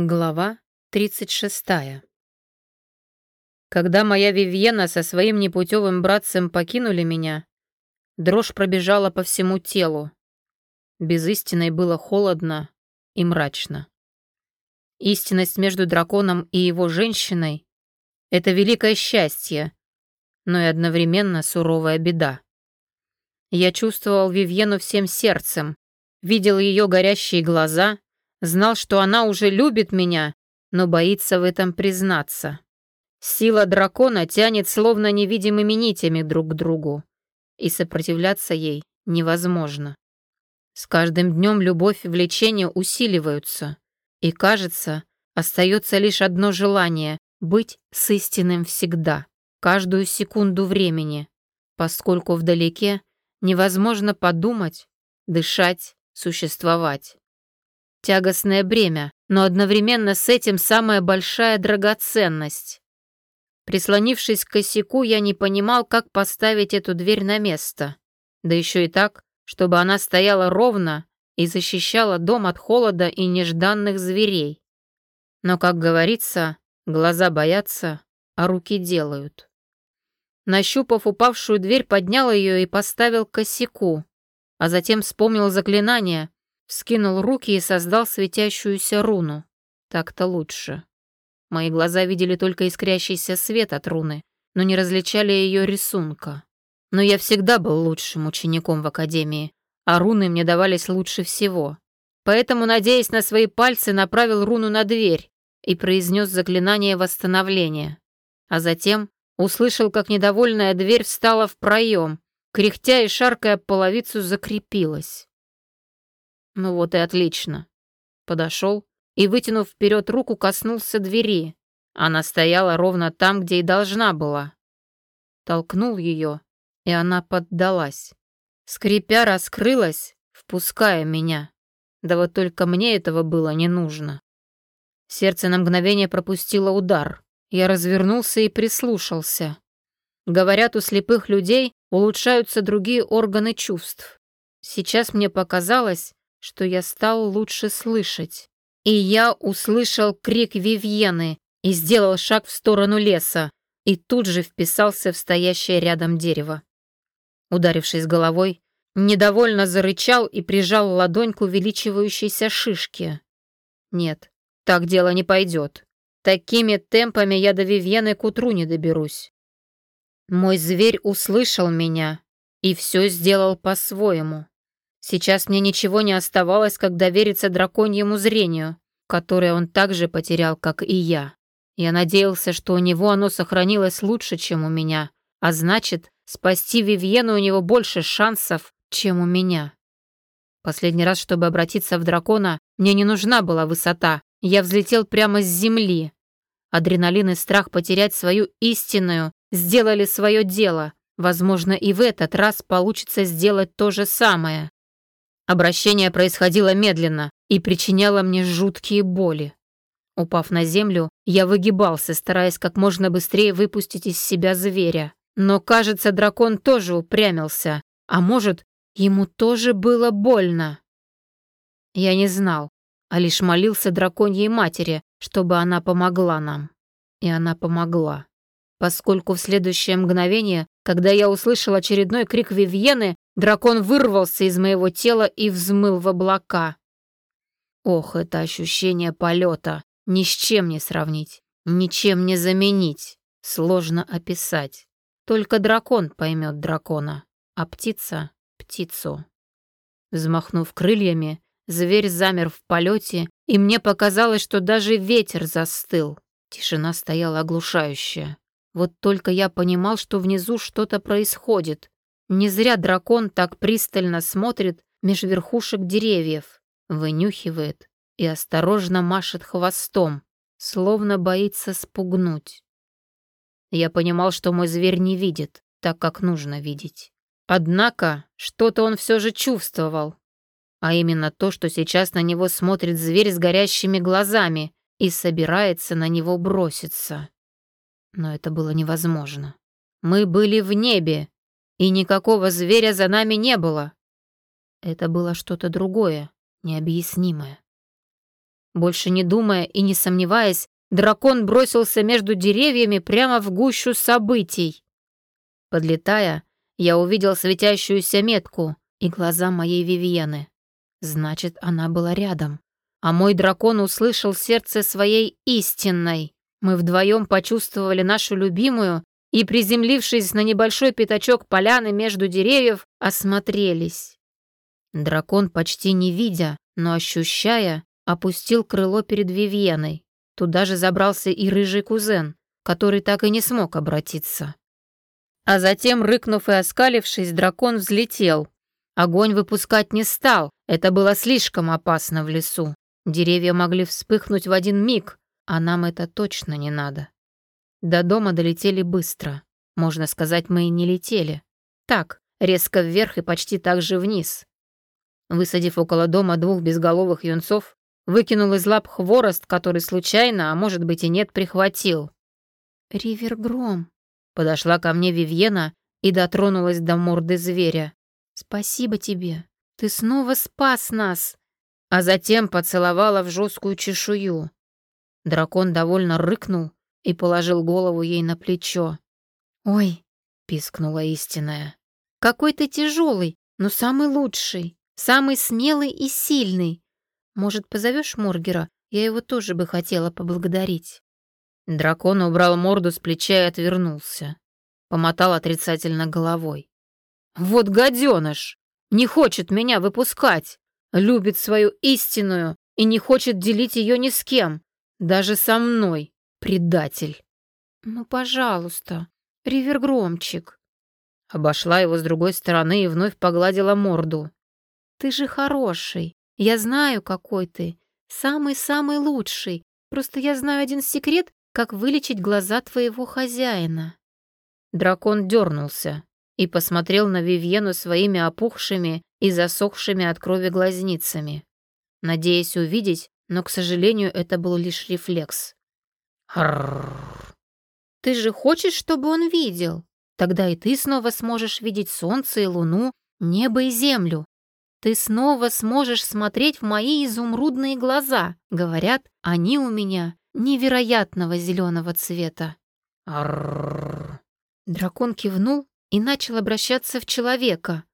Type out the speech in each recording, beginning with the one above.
Глава 36. Когда моя Вивьена со своим непутевым братцем покинули меня, дрожь пробежала по всему телу. Без истины было холодно и мрачно. Истинность между драконом и его женщиной — это великое счастье, но и одновременно суровая беда. Я чувствовал Вивьену всем сердцем, видел ее горящие глаза — Знал, что она уже любит меня, но боится в этом признаться. Сила дракона тянет словно невидимыми нитями друг к другу, и сопротивляться ей невозможно. С каждым днем любовь и влечение усиливаются, и, кажется, остается лишь одно желание — быть с истинным всегда, каждую секунду времени, поскольку вдалеке невозможно подумать, дышать, существовать. Тягостное бремя, но одновременно с этим самая большая драгоценность. Прислонившись к косяку, я не понимал, как поставить эту дверь на место. Да еще и так, чтобы она стояла ровно и защищала дом от холода и нежданных зверей. Но, как говорится, глаза боятся, а руки делают. Нащупав упавшую дверь, поднял ее и поставил к косяку, а затем вспомнил заклинание, Вскинул руки и создал светящуюся руну. Так-то лучше. Мои глаза видели только искрящийся свет от руны, но не различали ее рисунка. Но я всегда был лучшим учеником в академии, а руны мне давались лучше всего. Поэтому, надеясь на свои пальцы, направил руну на дверь и произнес заклинание восстановления. А затем услышал, как недовольная дверь встала в проем, кряхтя и шаркая половицу закрепилась. Ну вот и отлично. Подошел и, вытянув вперед руку, коснулся двери. Она стояла ровно там, где и должна была. Толкнул ее, и она поддалась. Скрипя, раскрылась, впуская меня. Да вот только мне этого было не нужно. Сердце на мгновение пропустило удар. Я развернулся и прислушался. Говорят, у слепых людей улучшаются другие органы чувств. Сейчас мне показалось, что я стал лучше слышать. И я услышал крик Вивьены и сделал шаг в сторону леса, и тут же вписался в стоящее рядом дерево. Ударившись головой, недовольно зарычал и прижал ладонь к увеличивающейся шишке. Нет, так дело не пойдет. Такими темпами я до Вивьены к утру не доберусь. Мой зверь услышал меня и все сделал по-своему. Сейчас мне ничего не оставалось, как довериться драконьему зрению, которое он также потерял, как и я. Я надеялся, что у него оно сохранилось лучше, чем у меня, а значит, спасти Вивьену у него больше шансов, чем у меня. Последний раз, чтобы обратиться в дракона, мне не нужна была высота. Я взлетел прямо с земли. Адреналин и страх потерять свою истинную сделали свое дело. Возможно, и в этот раз получится сделать то же самое. Обращение происходило медленно и причиняло мне жуткие боли. Упав на землю, я выгибался, стараясь как можно быстрее выпустить из себя зверя. Но, кажется, дракон тоже упрямился, а может, ему тоже было больно. Я не знал, а лишь молился драконьей матери, чтобы она помогла нам. И она помогла. Поскольку в следующее мгновение, когда я услышал очередной крик Вивьены, Дракон вырвался из моего тела и взмыл в облака. Ох, это ощущение полета. Ни с чем не сравнить, ничем не заменить. Сложно описать. Только дракон поймет дракона, а птица — птицу. Взмахнув крыльями, зверь замер в полете, и мне показалось, что даже ветер застыл. Тишина стояла оглушающая. Вот только я понимал, что внизу что-то происходит. Не зря дракон так пристально смотрит меж верхушек деревьев, вынюхивает и осторожно машет хвостом, словно боится спугнуть. Я понимал, что мой зверь не видит, так как нужно видеть. Однако что-то он все же чувствовал, а именно то, что сейчас на него смотрит зверь с горящими глазами и собирается на него броситься. Но это было невозможно. Мы были в небе, и никакого зверя за нами не было. Это было что-то другое, необъяснимое. Больше не думая и не сомневаясь, дракон бросился между деревьями прямо в гущу событий. Подлетая, я увидел светящуюся метку и глаза моей Вивьены. Значит, она была рядом. А мой дракон услышал сердце своей истинной. Мы вдвоем почувствовали нашу любимую и, приземлившись на небольшой пятачок поляны между деревьев, осмотрелись. Дракон, почти не видя, но ощущая, опустил крыло перед Вивьеной. Туда же забрался и рыжий кузен, который так и не смог обратиться. А затем, рыкнув и оскалившись, дракон взлетел. Огонь выпускать не стал, это было слишком опасно в лесу. Деревья могли вспыхнуть в один миг, а нам это точно не надо. До дома долетели быстро. Можно сказать, мы и не летели. Так, резко вверх и почти так же вниз. Высадив около дома двух безголовых юнцов, выкинул из лап хворост, который случайно, а может быть и нет, прихватил. «Ривергром», — подошла ко мне Вивьена и дотронулась до морды зверя. «Спасибо тебе. Ты снова спас нас!» А затем поцеловала в жесткую чешую. Дракон довольно рыкнул и положил голову ей на плечо. «Ой!» — пискнула истинная. «Какой ты тяжелый, но самый лучший, самый смелый и сильный. Может, позовешь Моргера? Я его тоже бы хотела поблагодарить». Дракон убрал морду с плеча и отвернулся. Помотал отрицательно головой. Вот гаденыш! Не хочет меня выпускать. Любит свою истинную и не хочет делить ее ни с кем. Даже со мной, предатель. Ну, пожалуйста, Ривергромчик. Обошла его с другой стороны и вновь погладила морду. Ты же хороший. Я знаю, какой ты. Самый-самый лучший. Просто я знаю один секрет, как вылечить глаза твоего хозяина. Дракон дернулся и посмотрел на Вивьену своими опухшими и засохшими от крови глазницами, надеясь увидеть, но, к сожалению, это был лишь рефлекс. «Ты же хочешь, чтобы он видел? Тогда и ты снова сможешь видеть солнце и луну, небо и землю. Ты снова сможешь смотреть в мои изумрудные глаза. Говорят, они у меня невероятного зеленого цвета». Дракон кивнул и начал обращаться в человека.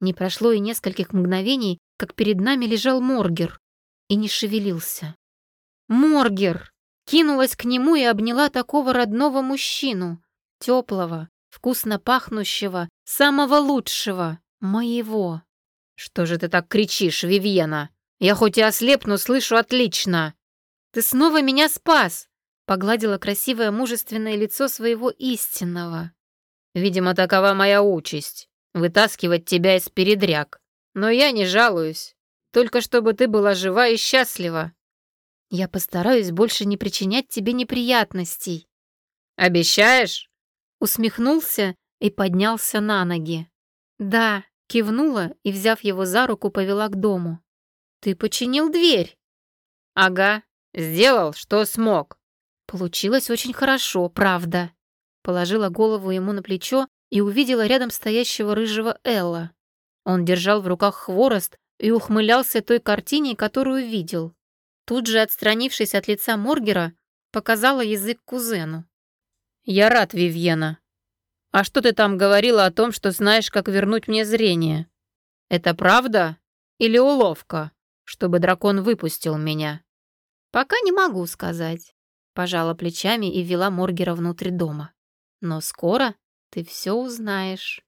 Не прошло и нескольких мгновений, как перед нами лежал Моргер и не шевелился. «Моргер!» Кинулась к нему и обняла такого родного мужчину, теплого, вкусно пахнущего, самого лучшего, моего. «Что же ты так кричишь, Вивьена? Я хоть и ослепну, слышу отлично!» «Ты снова меня спас!» Погладила красивое мужественное лицо своего истинного. Видимо, такова моя участь — вытаскивать тебя из передряг. Но я не жалуюсь. Только чтобы ты была жива и счастлива. Я постараюсь больше не причинять тебе неприятностей. Обещаешь? Усмехнулся и поднялся на ноги. Да, кивнула и, взяв его за руку, повела к дому. Ты починил дверь? Ага, сделал, что смог. Получилось очень хорошо, правда. Положила голову ему на плечо и увидела рядом стоящего рыжего Элла. Он держал в руках хворост и ухмылялся той картине, которую видел. Тут же, отстранившись от лица Моргера, показала язык кузену. «Я рад, Вивьена. А что ты там говорила о том, что знаешь, как вернуть мне зрение? Это правда или уловка, чтобы дракон выпустил меня?» «Пока не могу сказать», — пожала плечами и ввела Моргера внутрь дома. Но скоро ты все узнаешь.